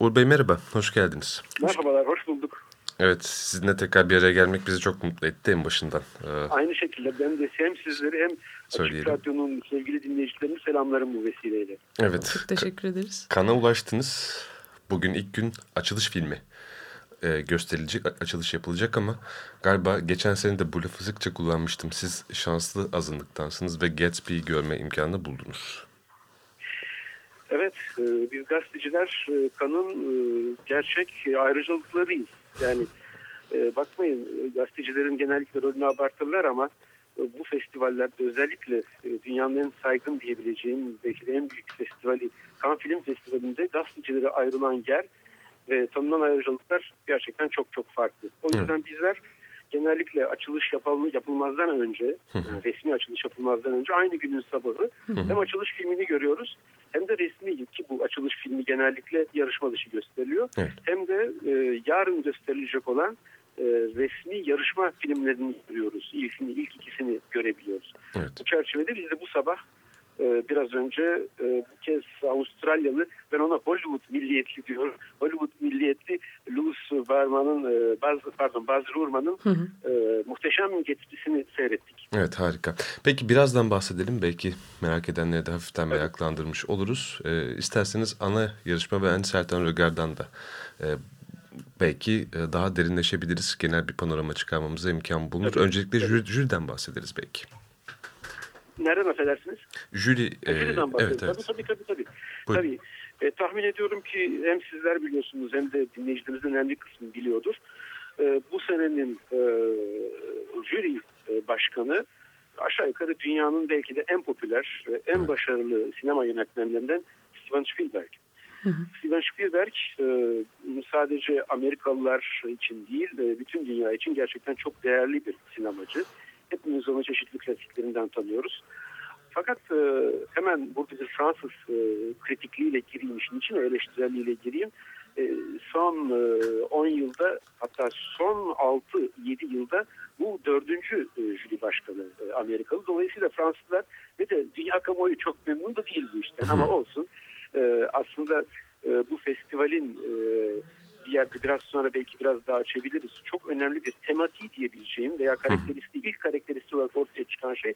Uğur Bey merhaba, hoş geldiniz. Merhabalar, hoş bulduk. Evet, sizinle tekrar bir araya gelmek bizi çok mutlu etti en başından. Ee, Aynı şekilde ben de hem sizleri hem Açık Radyo'nun sevgili dinleyicilerini selamlarım bu vesileyle. Evet. Çok teşekkür ederiz. Kana ulaştınız. Bugün ilk gün açılış filmi e, gösterilecek, açılış yapılacak ama galiba geçen sene de bu lafı sıkça kullanmıştım. Siz şanslı azınlıktansınız ve Gatsby'yi görme imkanı buldunuz. Evet, e, biz gazeteciler e, kanın e, gerçek ayrıcalıklarıyız. Yani bakmayın gazetecilerin genellikle rolünü abartırlar ama bu festivallerde özellikle dünyanın en saygın diyebileceğim belki en büyük festivali Kan Film Festivali'nde gazetecilere ayrılan yer ve tanınan ayrıcalıklar gerçekten çok çok farklı. O yüzden bizler genellikle açılış yapılma, yapılmazdan önce, yani resmi açılış yapılmazdan önce aynı günün sabahı hem açılış filmini görüyoruz hem de resmi ki bu açılış filmi genellikle yarışma dışı gösteriliyor. Evet. Hem de e, yarın gösterilecek olan e, resmi yarışma filmlerini görüyoruz. İlkini, ilk ikisini görebiliyoruz. Evet. Bu çerçevede biz de bu sabah e, biraz önce e, bu kez Avustralyalı ben ona Hollywood milliyetli diyorum. Hollywood milliyetli Louis Berman'ın e, Baz, pardon Baz Luhrmann'ın e, muhteşem getirisini seyrettik. Evet harika. Peki birazdan bahsedelim. Belki merak edenleri de hafiften evet. meraklandırmış oluruz. E, isterseniz ana yarışma ve en Sertan Röger'dan da e, belki daha derinleşebiliriz. Genel bir panorama çıkarmamıza imkan bulunur. Evet. Öncelikle evet. jüriden bahsederiz belki. Nereden affedersiniz? Jüri. E, Jüriden evet, evet. Tabii tabii tabii. tabii. tabii. E, tahmin ediyorum ki hem sizler biliyorsunuz hem de dinleyicilerimizin önemli kısmı biliyordur. E, bu senenin e, jüri e, başkanı aşağı yukarı dünyanın belki de en popüler ve en başarılı sinema yönetmenlerinden Steven Spielberg. Hı hı. Steven Spielberg e, sadece Amerikalılar için değil e, bütün dünya için gerçekten çok değerli bir sinemacı. Hepimiz onu çeşitli klasiklerinden tanıyoruz. Fakat e, hemen burada bir Fransız e, kritikliğiyle gireyim işin içine, eleştirelliğiyle gireyim. E, son 10 e, yılda hatta son 6-7 yılda bu dördüncü e, jüri başkanı e, Amerikalı. Dolayısıyla Fransızlar ve de dünya kamuoyu çok memnun da değil bu işten ama olsun. E, aslında e, bu festivalin e, bir yerde biraz sonra belki biraz daha açabiliriz. Çok önemli bir tematiği diyebileceğim veya karakteristiği, ilk karakteristiği olarak ortaya çıkan şey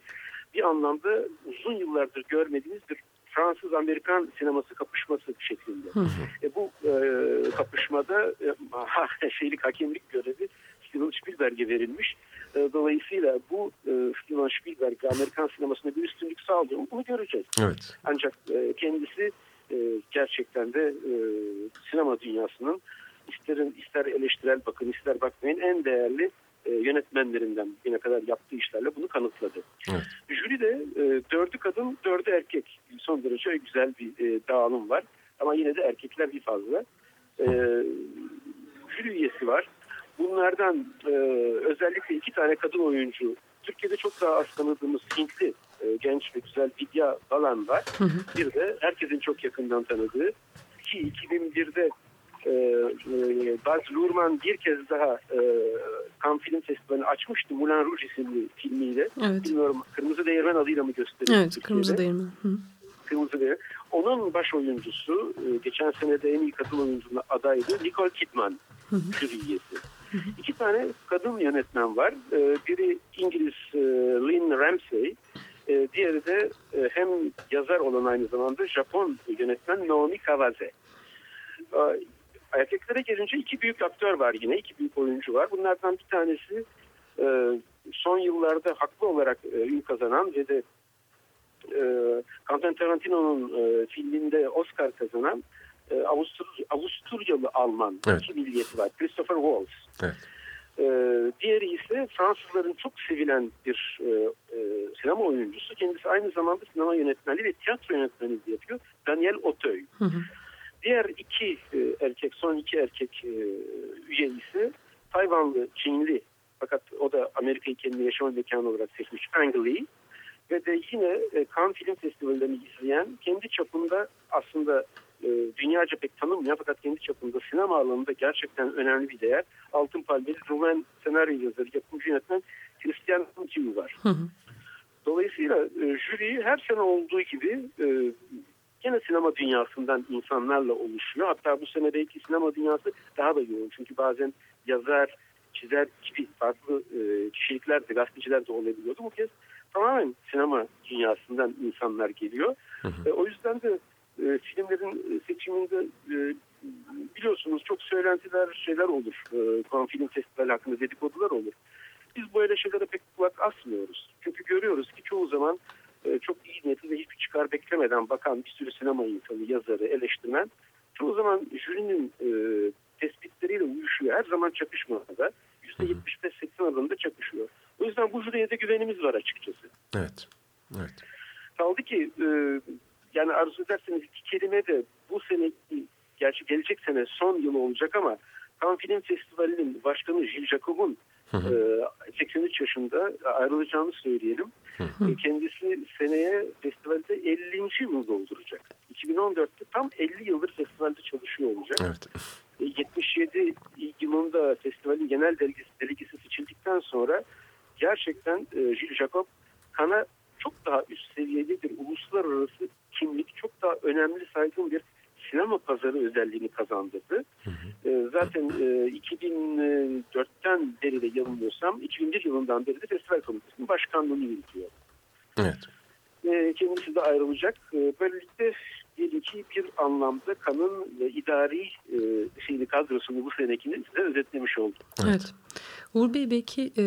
bir anlamda uzun yıllardır görmediğimiz bir Fransız-Amerikan sineması kapışması şeklinde. E, bu e, kapışmada e, şeylik hakemlik görevi Steven Spielberg'e verilmiş. E, dolayısıyla bu e, Steven Spielberg Amerikan sinemasında bir üstünlük sağlıyor. Bunu göreceğiz. Evet. Ancak e, kendisi e, gerçekten de e, sinema dünyasının isterin, ister eleştirel bakın ister bakmayın en değerli e, yönetmenlerinden yine kadar yaptığı işlerle bunu kanıtladı. Evet. Jüride e, dördü kadın, dördü erkek. Son derece güzel bir e, dağılım var. Ama yine de erkekler bir fazla. E, jüri üyesi var. Bunlardan e, özellikle iki tane kadın oyuncu. Türkiye'de çok daha az tanıdığımız Hintli e, genç ve güzel Vidya Balan var. Hı hı. Bir de herkesin çok yakından tanıdığı ki 2001'de e, Baz Luhrmann bir kez daha e, Cannes Film Festivali'ni açmıştı Moulin Rouge isimli filmiyle. Evet. Bilmiyorum Kırmızı Değirmen adıyla mı gösteriyor? Evet? Kırmızı Değirmen. Hı. Kırmızı Değirmen. Onun baş oyuncusu e, geçen sene de en iyi kadın oyunculuğuna adaydı Nicole Kidman. Jüri üyesi. İki tane kadın yönetmen var. E, biri İngiliz e, Lynn Ramsey. E, diğeri de e, hem yazar olan aynı zamanda Japon yönetmen Naomi Kawase. E, Erkeklere gelince iki büyük aktör var yine, iki büyük oyuncu var. Bunlardan bir tanesi e, son yıllarda haklı olarak e, ün kazanan ve de e, Quentin Tarantino'nun e, filminde Oscar kazanan e, Avustur Avusturyalı Alman evet. iki milliyeti var. Christopher Waltz. Evet. E, diğeri ise Fransızların çok sevilen bir e, e, sinema oyuncusu. Kendisi aynı zamanda sinema yönetmeni ve tiyatro yönetmeni yapıyor. Daniel Auteuil. Hı hı. Diğer iki e, erkek, son iki erkek e, üye ise Tayvanlı, Çinli fakat o da Amerika'yı kendi yaşam mekanı olarak seçmiş Ang Lee ve de yine e, Cannes Film Festivali'ni izleyen kendi çapında aslında e, dünyaca pek tanınmıyor fakat kendi çapında sinema alanında gerçekten önemli bir değer. Altın Palmeli roman senaryo yazarı, yapımcı yönetmen Christian Hunting var. Hı hı. Dolayısıyla e, jüri her sene olduğu gibi e, Yine sinema dünyasından insanlarla oluşuyor. Hatta bu sene belki sinema dünyası daha da yoğun. Çünkü bazen yazar, çizer gibi farklı e, kişilikler de gazeteciler de olabiliyordu. Bu kez tamamen sinema dünyasından insanlar geliyor. Hı hı. E, o yüzden de e, filmlerin seçiminde e, biliyorsunuz çok söylentiler şeyler olur. E, film festivali hakkında dedikodular olur. Biz böyle şeylere pek kulak asmıyoruz. Çünkü görüyoruz ki çoğu zaman e, çok iyi niyetli ve hiçbir çıkar beklemeden bakan bir sürü sinema insanı, yazarı, eleştirmen çoğu zaman jürinin e, tespitleriyle uyuşuyor. Her zaman çakışmada %75-80 oranında çakışıyor. O yüzden bu jüriye de güvenimiz var açıkçası. Evet. Evet. Kaldı ki e, yani arzu ederseniz iki kelime de bu sene gerçi gelecek sene son yıl olacak ama Cannes Film Festivali'nin başkanı Gilles Jacob'un Hı 83 ee, yaşında ayrılacağını söyleyelim. Hı hı. Ee, kendisi seneye festivalde 50. yıl dolduracak. 2014'te tam 50 yıldır festivalde çalışıyor olacak. Evet. Ee, 77 yılında festivalin genel delegesi, delegesi seçildikten sonra gerçekten e, Jules Jacob Kana çok daha üst seviyede bir uluslararası kimlik, çok daha önemli saygın bir sinema pazarı özelliğini kazandırdı. Hı hı. Zaten e, 2004 80 deride yanılmıyorsam 2001 yılından beri de festival komitesinin başkanlığını yürütüyor. Evet. E, kendisi de ayrılacak. E, böylelikle diyelim ki bir anlamda kanın ve idari e, şeyini kadrosunu bu senekini size özetlemiş olduk. Evet. Uğur Bey belki e,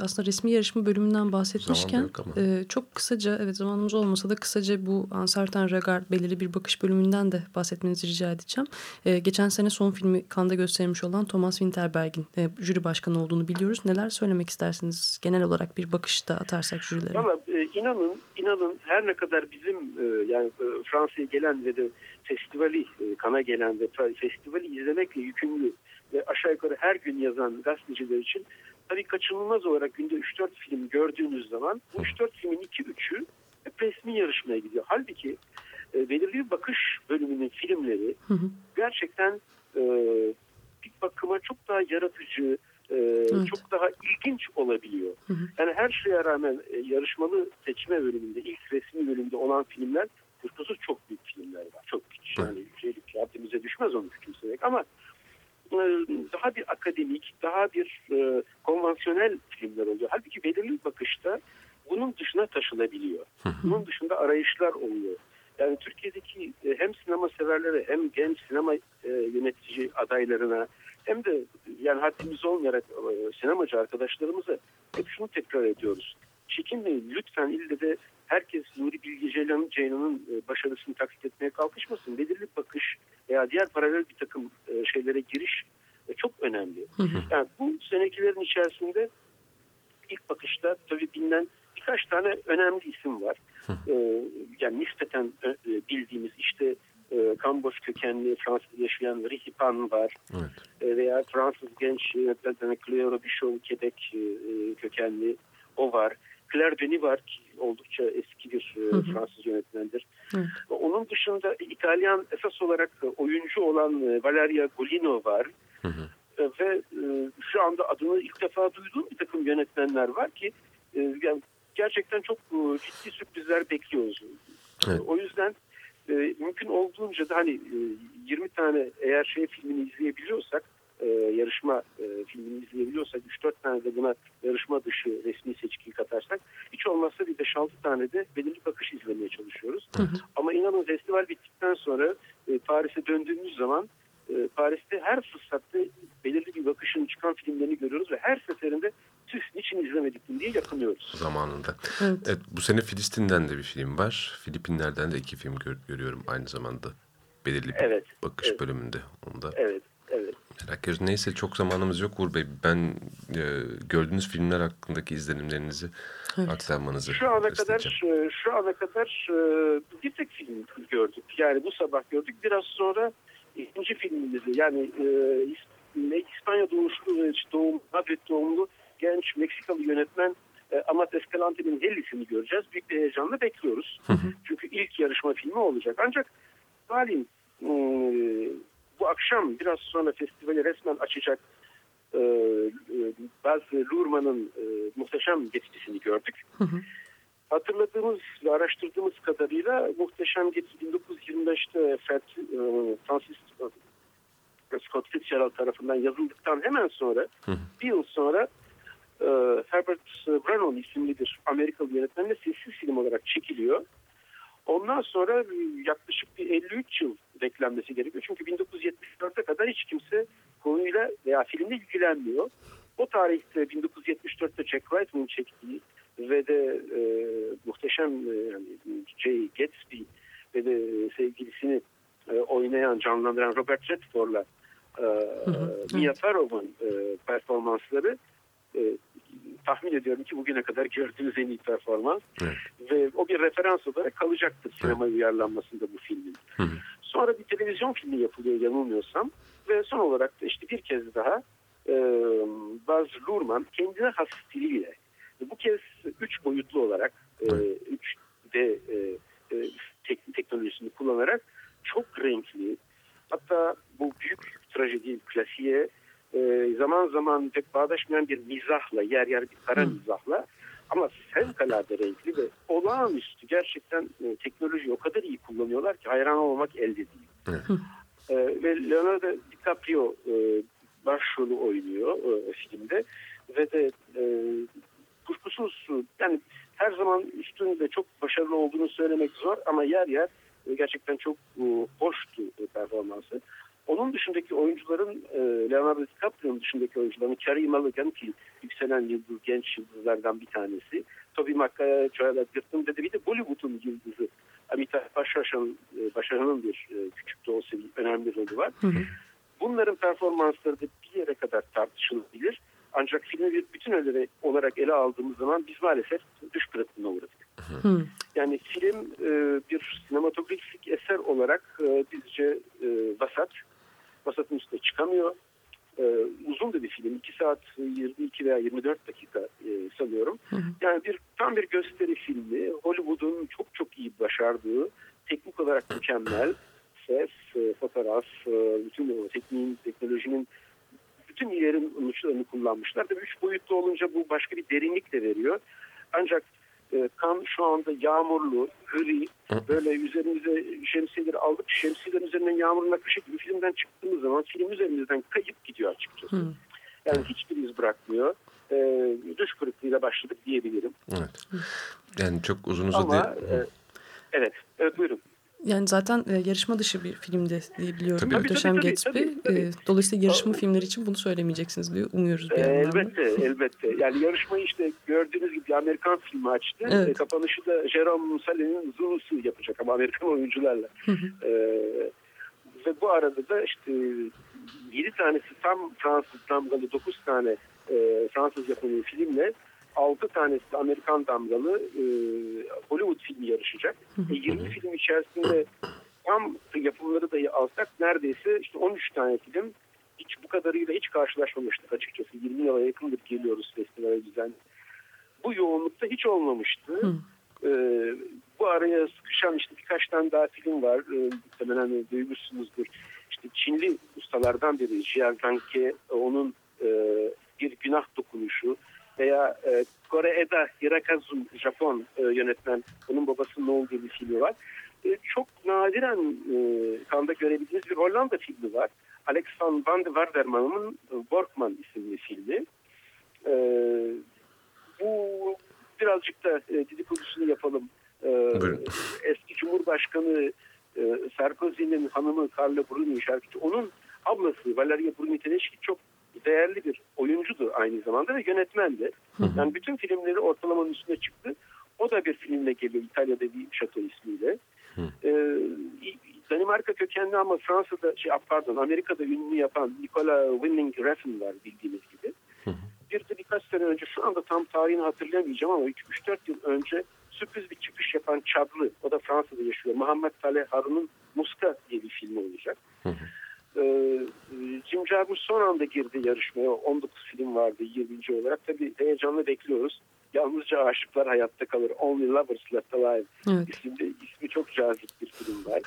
aslında resmi yarışma bölümünden bahsetmişken e, çok kısaca evet zamanımız olmasa da kısaca bu Ansartan Regard belirli bir bakış bölümünden de bahsetmenizi rica edeceğim. E, geçen sene son filmi Kanda göstermiş olan Thomas Winterberg'in e, jüri başkanı olduğunu biliyoruz. Neler söylemek istersiniz genel olarak bir bakışta atarsak jürilere? Valla e, inanın, inanın her ne kadar bizim e, yani e, Fransa'ya gelen ve de festivali e, kana gelen ve festivali izlemekle yükümlü ve aşağı yukarı her gün yazan gazeteciler için tabii kaçınılmaz olarak günde 3-4 film gördüğünüz zaman bu 3-4 filmin 2-3'ü hep resmi yarışmaya gidiyor. Halbuki e, belirli bir bakış bölümünün filmleri gerçekten e, bir bakıma çok daha yaratıcı, e, evet. çok daha ilginç olabiliyor. Hı hı. Yani her şeye rağmen e, yarışmalı seçme bölümünde, ilk resmi bölümde olan filmler kuşkusuz çok büyük filmler var. Çok küçük. Yani şeylik haddimize düşmez onu küçümsemek ama e, daha bir akademik, daha bir e, konvansiyonel filmler oluyor. Halbuki belirli bakışta bunun dışına taşınabiliyor. Bunun dışında arayışlar oluyor. Yani Türkiye'deki e, hem sinema severlere hem genç sinema e, yönetici adaylarına hem de yani haddimiz olmayarak e, sinemacı arkadaşlarımıza hep şunu tekrar ediyoruz. Çekinmeyin lütfen ille de herkes Nuri Bilge Ceylan'ın e, başarısını taklit etmeye kalkışmasın. Belirli bakış veya diğer paralel bir takım şeylere giriş e, çok önemli. Yani bu senekilerin içerisinde ilk bakışta tabii bilinen birkaç tane önemli isim var. Yani nispeten bildiğimiz işte Kamboç kökenli Fransız yaşayan Rihipan var. Evet. Veya Fransız genç yönetmen Cleo Bichot Quebec kökenli o var. Claire Denis var ki oldukça eski bir e, hı hı. Fransız yönetmendir. Hı. Onun dışında İtalyan esas olarak oyuncu olan e, Valeria Golino var. Hı hı. E, ve şu anda adını ilk defa duyduğum bir takım yönetmenler var ki yani gerçekten çok ciddi sürprizler bekliyoruz. Evet. O yüzden mümkün olduğunca da hani 20 tane eğer şey filmini izleyebiliyorsak e, yarışma e, filmini izleyebiliyorsak 3-4 tane de buna yarışma dışı resmi seçkiyi katarsak hiç olmazsa bir 5-6 tane de belirli bakış izlemeye çalışıyoruz. Hı hı. Ama inanın festival bittikten sonra e, Paris'e döndüğümüz zaman e, Paris'te her fırsatta belirli bir bakışın çıkan filmlerini görüyoruz ve her seferinde tüh niçin izlemedik diye yakınıyoruz. Zamanında. Evet. evet. Bu sene Filistin'den de bir film var. Filipinler'den de iki film gör görüyorum aynı zamanda. Belirli bir evet. bakış evet. bölümünde. Onda. Evet. Merak ediyoruz. Neyse çok zamanımız yok Uğur Bey. Ben e, gördüğünüz filmler hakkındaki izlenimlerinizi evet. aktarmanızı şu ana kadar şu, şu ana kadar e, bir tek film gördük. Yani bu sabah gördük. Biraz sonra ikinci filmimizi yani e, İspanya doğuşlu doğum, Madrid doğumlu genç Meksikalı yönetmen e, Amat Escalante'nin Hellis'ini göreceğiz. Büyük bir heyecanla bekliyoruz. Hı hı. Çünkü ilk yarışma filmi olacak. Ancak malum e, bu akşam biraz sonra festivali resmen açacak e, e, Baz Luhrmann'ın e, muhteşem yetkisini gördük. Hı hı. hatırladığımız ve araştırdığımız kadarıyla Muhteşem Gatsby 1925'te Francis Scott Fitzgerald tarafından yazıldıktan hemen sonra bir yıl sonra e, Herbert Brannon isimli bir Amerikalı yönetmenle sessiz film olarak çekiliyor. Ondan sonra yaklaşık bir 53 yıl beklenmesi gerekiyor. Çünkü 1974'e kadar hiç kimse konuyla veya filmle ilgilenmiyor. O tarihte 1974'te Jack Reitman'ın çektiği ve de e, muhteşem e, Jay Gatsby ve de sevgilisini e, oynayan, canlandıran Robert Redford'la e, Mia Farrow'un e, performansları e, tahmin ediyorum ki bugüne kadar gördüğünüz en iyi performans. Evet. Ve o bir referans olarak kalacaktır sinema evet. uyarlanmasında bu filmin. Hı hı. Sonra bir televizyon filmi yapılıyor yanılmıyorsam. Ve son olarak da işte bir kez daha e, Baz Luhrmann kendine has stiliyle bu kez üç boyutlu olarak e, üç d e, e, tek, teknolojisini kullanarak çok renkli hatta bu büyük trajedi klasiğe e, zaman zaman pek bağdaşmayan bir mizahla yer yer bir kara mizahla ama fevkalade renkli ve olağanüstü. Gerçekten e, teknolojiyi o kadar iyi kullanıyorlar ki hayran olmak elde değil. E, ve Leonardo DiCaprio e, başrolü oynuyor e, filmde. Ve de e, kuşkusuz yani her zaman üstünde çok başarılı olduğunu söylemek zor ama yer yer e, gerçekten çok e, hoştu performansı. Onun dışındaki oyuncuların e, Leonardo DiCaprio'nun dışındaki oyuncuların Carey Mulligan ki yükselen yıldız, genç yıldızlardan bir tanesi. Toby Maguire, Joel Edgerton ve de bir de Bollywood'un yıldızı Amitabh Bachchan'ın başarının bir küçük de olsa bir önemli rolü var. Hı hı. Bunların performansları da bir yere kadar tartışılabilir. Ancak filmi bir bütün olarak ele aldığımız zaman biz maalesef düş kırıklığına uğradık. Hmm. Yani film e, bir sinematografik eser olarak e, bizce e, vasat. Vasatın üstüne çıkamıyor. E, uzun da bir film. 2 saat 22 veya 24 dakika e, sanıyorum. Hı Yani bir tam bir gösteri filmi. Hollywood'un çok çok iyi başardığı, teknik olarak mükemmel ses, e, fotoğraf, e, bütün o tekniğin, teknolojinin bütün ilerin uçlarını kullanmışlar. Tabii üç boyutlu olunca bu başka bir derinlik de veriyor. Ancak e, kan şu anda yağmurlu, gri, böyle üzerimize şemsiyeleri aldık. Şemsiyelerin üzerinden yağmurun akışı gibi filmden çıktığımız zaman film üzerimizden kayıp gidiyor açıkçası. Hı. Yani hiçbir iz bırakmıyor. E, düş kırıklığıyla başladık diyebilirim. Evet. Yani çok uzun uzun Ama. E, evet, evet buyurun. Yani zaten e, yarışma dışı bir filmde diye biliyorum. Tabii, Muhteşem tabii, Gatsby. Tabii, tabii. E, dolayısıyla yarışma tabii. filmleri için bunu söylemeyeceksiniz diye umuyoruz bir e, Elbette, elbette. Yani yarışmayı işte gördüğünüz gibi Amerikan filmi açtı. Evet. E, kapanışı da Jerome Saleh'in Zulu'su yapacak ama Amerikan oyuncularla. e, ve bu arada da işte 7 tanesi tam Fransız damgalı 9 tane e, Fransız yapımı filmle 6 tanesi Amerikan damgalı e, Hollywood filmi yarışacak. E, 20 film içerisinde tam yapımları da alsak neredeyse işte 13 tane film hiç bu kadarıyla hiç karşılaşmamıştık açıkçası. 20 yıla yakındır geliyoruz festivale düzen. Bu yoğunlukta hiç olmamıştı. Ee, bu araya sıkışan işte birkaç tane daha film var. Ee, muhtemelen duymuşsunuzdur. İşte Çinli ustalardan biri Jian Ranke onun e, bir günah veya e, Kore Eda Hirakazu Japon e, yönetmen onun babasının ne olduğu bir filmi var. E, çok nadiren e, kanda görebildiğiniz bir Hollanda filmi var. Alex van van de Warderman'ın Borkman isimli filmi. E, bu birazcık da e, dedikodusunu yapalım. E, eski Cumhurbaşkanı e, Sarkozy'nin hanımı Carla Bruni şarkıcı. Onun ablası Valeria Bruni Teneşki çok değerli bir oyuncudu aynı zamanda ve yönetmendi. Yani bütün filmleri ortalamanın üstüne çıktı. O da bir filmle geliyor İtalya'da bir şato ismiyle. Ee, Danimarka kökenli ama Fransa'da şey pardon Amerika'da ünlü yapan Nicola Winning Refn var bildiğiniz gibi. Bir de birkaç sene önce şu anda tam tarihini hatırlayamayacağım ama 3-4 yıl önce sürpriz bir çıkış yapan Çadlı o da Fransa'da yaşıyor. Muhammed Saleh Harun'un Muska diye bir filmi olacak. Hı hı. Ee, Jim Jarmusch son anda girdi yarışmaya. 19 film vardı 20. olarak. Tabii heyecanla bekliyoruz. Yalnızca aşıklar hayatta kalır. Only Lovers Left Alive evet. isimli, ismi çok cazip bir film var.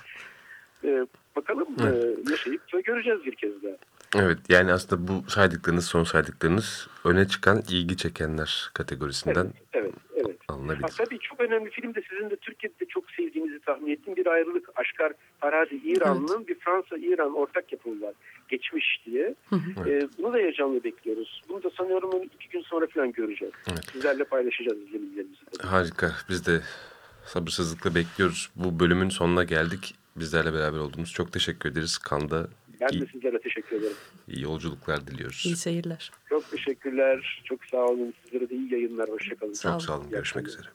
Ee, bakalım evet. e, yaşayıp göreceğiz bir kez daha. Evet yani aslında bu saydıklarınız son saydıklarınız öne çıkan ilgi çekenler kategorisinden evet, evet, evet. Alınabilir. Ha, tabii çok önemli film de sizin de Türkiye'de çok sevdiğinizi tahmin ettiğim bir ayrılık. Aşkar Farhadi İran'ın evet. bir Fransa-İran ortak yapımı var. Geçmiş diye. Evet. Ee, bunu da heyecanla bekliyoruz. Bunu da sanıyorum iki gün sonra falan göreceğiz. Evet. Sizlerle paylaşacağız izlenimlerimizi. Harika. Biz de sabırsızlıkla bekliyoruz. Bu bölümün sonuna geldik. Bizlerle beraber olduğunuz çok teşekkür ederiz. Kanda ben de sizlere teşekkür ederim. İyi yolculuklar diliyoruz. İyi seyirler. Çok teşekkürler. Çok sağ olun. Sizlere de iyi yayınlar. Hoşçakalın. Çok sağ olun. Görüşmek üzere.